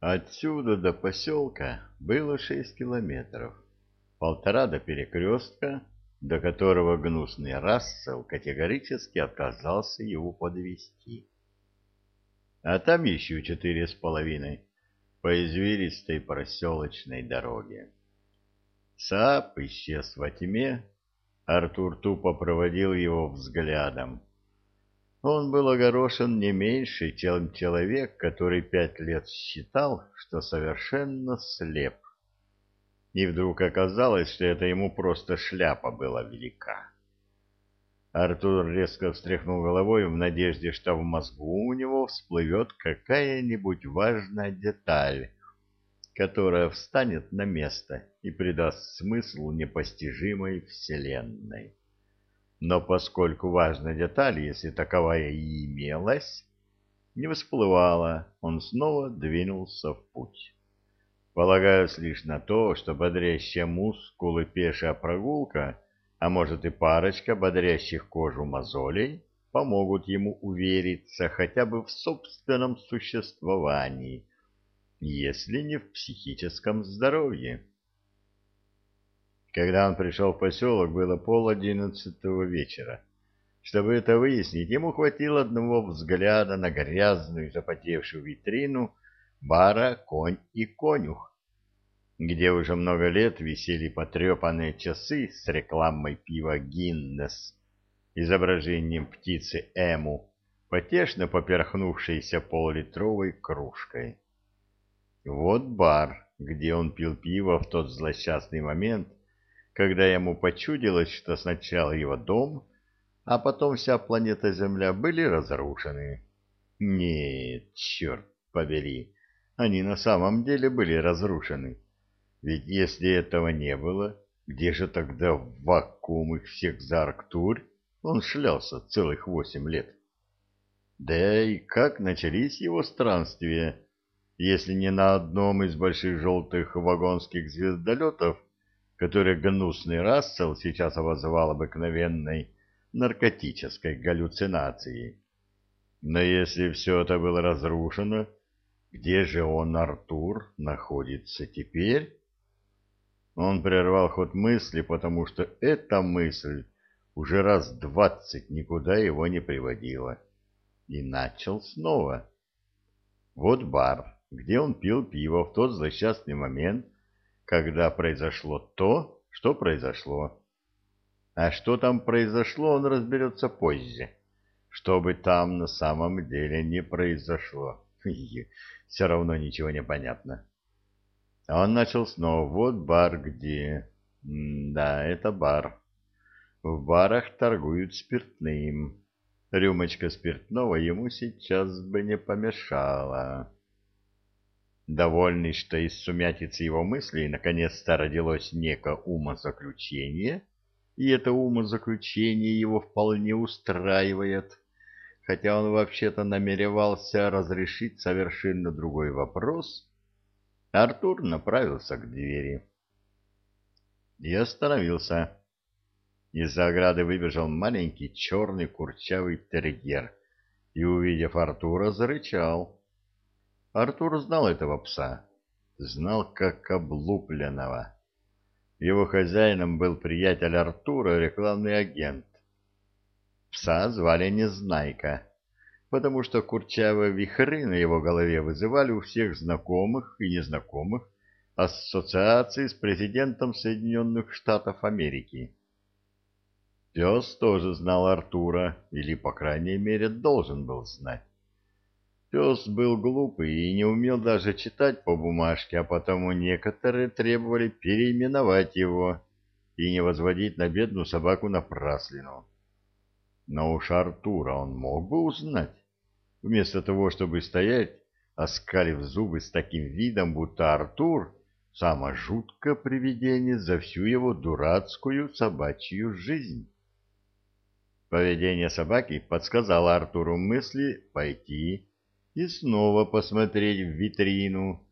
Отсюда до поселка было шесть километров, полтора до перекрестка, до которого гнусный Рассел категорически отказался его подвести. А там еще четыре с половиной по извилистой проселочной дороге. Сап исчез во тьме, Артур тупо проводил его взглядом. Он был огорошен не меньше, чем человек, который пять лет считал, что совершенно слеп. И вдруг оказалось, что это ему просто шляпа была велика. Артур резко встряхнул головой в надежде, что в мозгу у него всплывет какая-нибудь важная деталь, которая встанет на место и придаст смысл непостижимой вселенной. Но поскольку важная деталь, если таковая и имелась, не всплывала, он снова двинулся в путь. Полагаясь лишь на то, что бодрящие мускулы пешая прогулка, а может и парочка бодрящих кожу мозолей, помогут ему увериться хотя бы в собственном существовании, если не в психическом здоровье. Когда он пришел в поселок, было пол одиннадцатого вечера. Чтобы это выяснить, ему хватило одного взгляда на грязную запотевшую витрину бара «Конь и конюх», где уже много лет висели потрепанные часы с рекламой пива «Гиннес», изображением птицы Эму, потешно поперхнувшейся поллитровой кружкой. Вот бар, где он пил пиво в тот злосчастный момент, когда ему почудилось, что сначала его дом, а потом вся планета Земля были разрушены. Нет, черт побери, они на самом деле были разрушены. Ведь если этого не было, где же тогда в вакуум их всех за Арктурь он шлялся целых восемь лет? Да и как начались его странствия, если не на одном из больших желтых вагонских звездолетов, который гнусный Рассел сейчас обозвал обыкновенной наркотической галлюцинацией. Но если все это было разрушено, где же он, Артур, находится теперь? Он прервал ход мысли, потому что эта мысль уже раз двадцать никуда его не приводила. И начал снова. Вот бар, где он пил пиво в тот злосчастный момент, когда произошло то, что произошло. А что там произошло, он разберется позже. Что бы там на самом деле не произошло. Все равно ничего не понятно. Он начал снова. Вот бар где... М да, это бар. В барах торгуют спиртным. Рюмочка спиртного ему сейчас бы не помешала. Довольный, что из сумятицы его мыслей наконец-то родилось неко умозаключение, и это умозаключение его вполне устраивает, хотя он вообще-то намеревался разрешить совершенно другой вопрос, Артур направился к двери. И остановился. Из-за ограды выбежал маленький черный курчавый терьер и, увидев Артура, зарычал. Артур знал этого пса, знал как облупленного. Его хозяином был приятель Артура, рекламный агент. Пса звали Незнайка, потому что курчавые вихры на его голове вызывали у всех знакомых и незнакомых ассоциации с президентом Соединенных Штатов Америки. Пес тоже знал Артура, или, по крайней мере, должен был знать. Пес был глупый и не умел даже читать по бумажке, а потому некоторые требовали переименовать его и не возводить на бедную собаку напраслину. Но уж Артура он мог бы узнать. Вместо того, чтобы стоять, оскалив зубы с таким видом, будто Артур — самое жуткое привидение за всю его дурацкую собачью жизнь. Поведение собаки подсказало Артуру мысли пойти и снова посмотреть в витрину.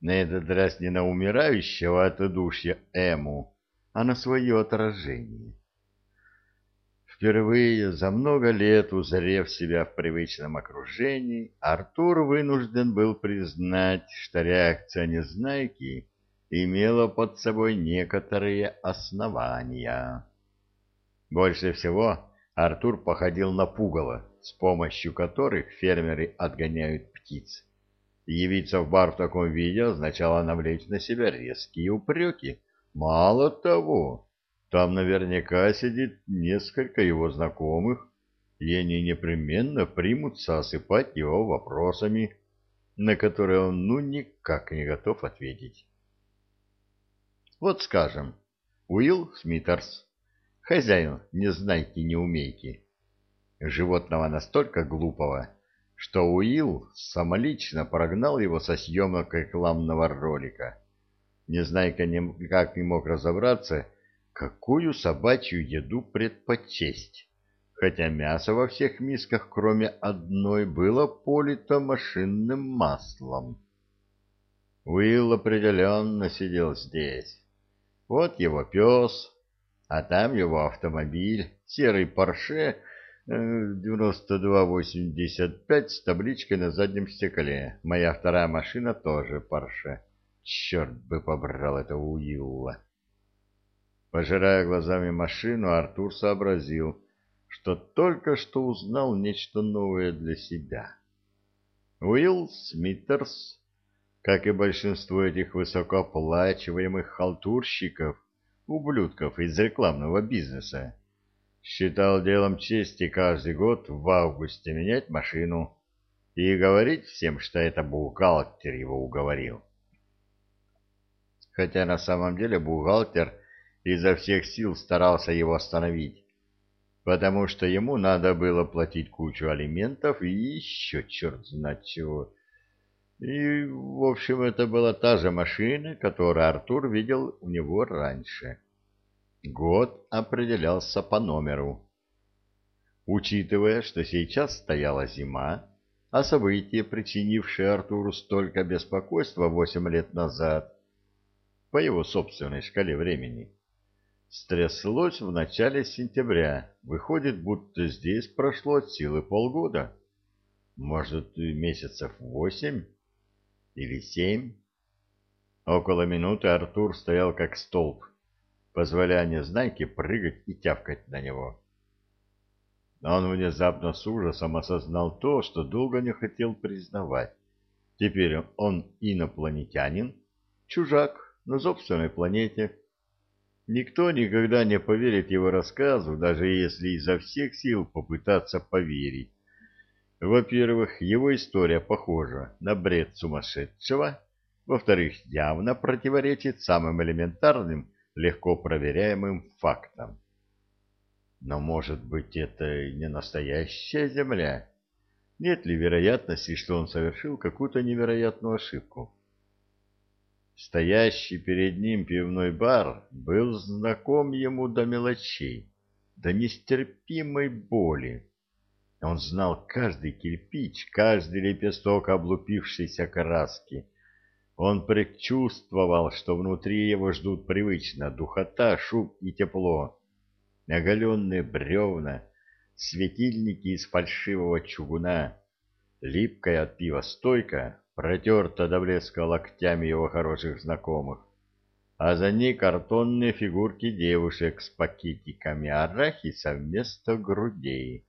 На этот раз не на умирающего от удушья Эму, а на свое отражение. Впервые за много лет, узрев себя в привычном окружении, Артур вынужден был признать, что реакция Незнайки имела под собой некоторые основания. Больше всего Артур походил на пугало, с помощью которых фермеры отгоняют птиц. Явиться в бар в таком виде означало навлечь на себя резкие упреки. Мало того, там наверняка сидит несколько его знакомых, и они непременно примутся осыпать его вопросами, на которые он ну никак не готов ответить. Вот скажем, Уилл Смитерс, хозяин незнайки-неумейки, животного настолько глупого, что Уилл самолично прогнал его со съемок рекламного ролика. Незнайка никак не мог разобраться, какую собачью еду предпочесть, хотя мясо во всех мисках, кроме одной, было полито машинным маслом. Уилл определенно сидел здесь. Вот его пес, а там его автомобиль, серый Порше 9285 с табличкой на заднем стекле. Моя вторая машина тоже Порше. Черт бы побрал это Уилла. Пожирая глазами машину, Артур сообразил, что только что узнал нечто новое для себя. Уилл Смитерс как и большинство этих высокооплачиваемых халтурщиков, ублюдков из рекламного бизнеса, считал делом чести каждый год в августе менять машину и говорить всем, что это бухгалтер его уговорил. Хотя на самом деле бухгалтер изо всех сил старался его остановить, потому что ему надо было платить кучу алиментов и еще черт знает чего. И, в общем, это была та же машина, которую Артур видел у него раньше. Год определялся по номеру. Учитывая, что сейчас стояла зима, а событие, причинившее Артуру столько беспокойства восемь лет назад, по его собственной шкале времени, стряслось в начале сентября. Выходит, будто здесь прошло от силы полгода. Может, месяцев восемь? или семь. Около минуты Артур стоял как столб, позволяя Незнайке прыгать и тявкать на него. Он внезапно с ужасом осознал то, что долго не хотел признавать. Теперь он инопланетянин, чужак на собственной планете. Никто никогда не поверит его рассказу, даже если изо всех сил попытаться поверить. Во-первых, его история похожа на бред сумасшедшего. Во-вторых, явно противоречит самым элементарным, легко проверяемым фактам. Но, может быть, это не настоящая Земля? Нет ли вероятности, что он совершил какую-то невероятную ошибку? Стоящий перед ним пивной бар был знаком ему до мелочей, до нестерпимой боли. Он знал каждый кирпич, каждый лепесток облупившейся краски. Он предчувствовал, что внутри его ждут привычно духота, шум и тепло. Оголенные бревна, светильники из фальшивого чугуна, липкая от пива стойка, протерта до блеска локтями его хороших знакомых, а за ней картонные фигурки девушек с пакетиками арахиса вместо грудей.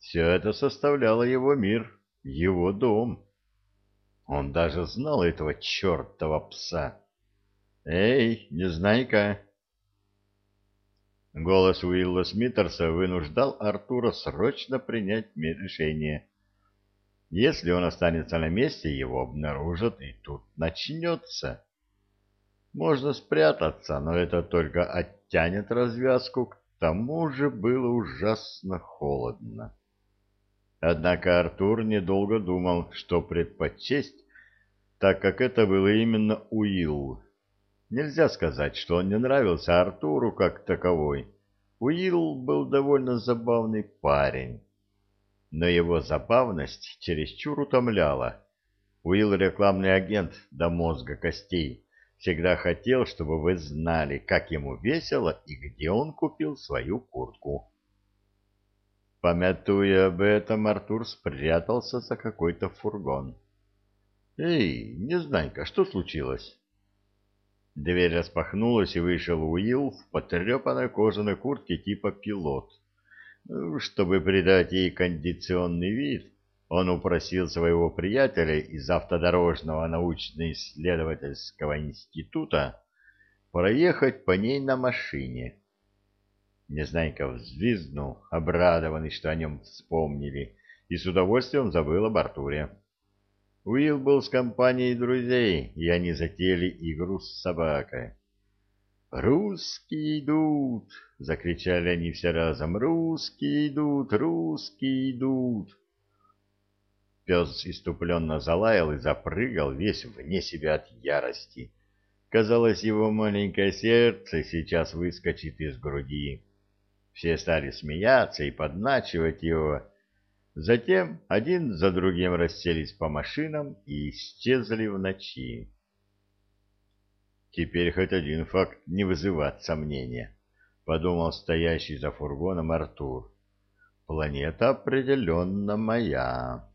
Все это составляло его мир, его дом. Он даже знал этого чертова пса. «Эй, незнайка!» Голос Уилла Смитерса вынуждал Артура срочно принять решение. Если он останется на месте, его обнаружат, и тут начнется. Можно спрятаться, но это только оттянет развязку, к тому же было ужасно холодно. Однако Артур недолго думал, что предпочесть, так как это было именно Уилл. Нельзя сказать, что он не нравился Артуру как таковой. Уилл был довольно забавный парень. Но его забавность чересчур утомляла. Уилл рекламный агент до мозга костей. Всегда хотел, чтобы вы знали, как ему весело и где он купил свою куртку. Помятуя об этом, Артур спрятался за какой-то фургон. «Эй, Незнайка, что случилось?» Дверь распахнулась, и вышел Уилл в потрепанной кожаной куртке типа пилот. Чтобы придать ей кондиционный вид, он упросил своего приятеля из автодорожного научно-исследовательского института проехать по ней на машине. Незнайка взвизгнул, обрадованный, что о нем вспомнили, и с удовольствием забыл об Артуре. Уилл был с компанией друзей, и они затеяли игру с собакой. «Русские идут!» — закричали они все разом. «Русские идут! Русские идут!» Пес иступленно залаял и запрыгал, весь вне себя от ярости. Казалось, его маленькое сердце сейчас выскочит из груди. Все стали смеяться и подначивать его. Затем один за другим расселись по машинам и исчезли в ночи. Теперь хоть один факт не вызывает сомнения, подумал стоящий за фургоном Артур. Планета определенно моя.